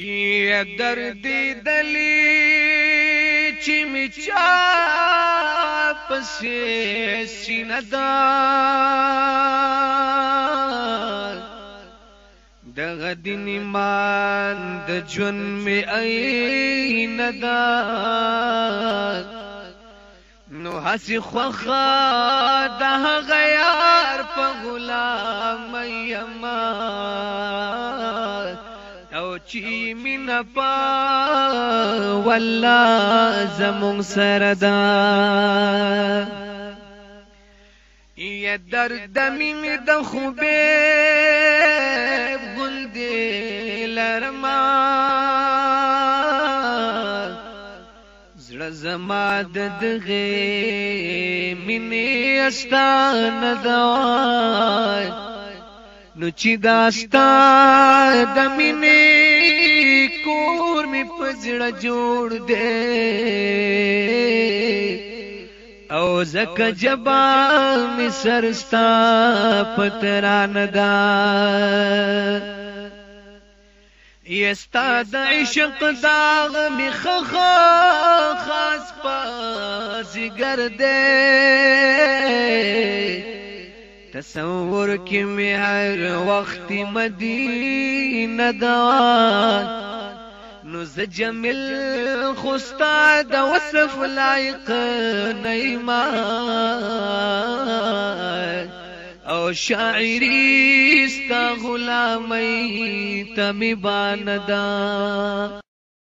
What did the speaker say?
یہ درد دلی چې میچا پسې سیندا دغه دین ایمان د ژوند می عین دا نو حس خوخه ده غیار په غلام یمان چې مینا پا والله زمون سردا یا درد مې د خوبه ګل دې لرما زړه زما د دغه مینې استانه دا نو چې داستا د مینې کور می پزړه جوړ دے او زک جبا می سرستا پتران دا یستا د عشق داغ می خخ خاص پا زګر دے تصور کې مې هر وخت مدینه دا نو زجمل خوستا د وصف لایق نیما او شاعری ستا غلامي تمی باندا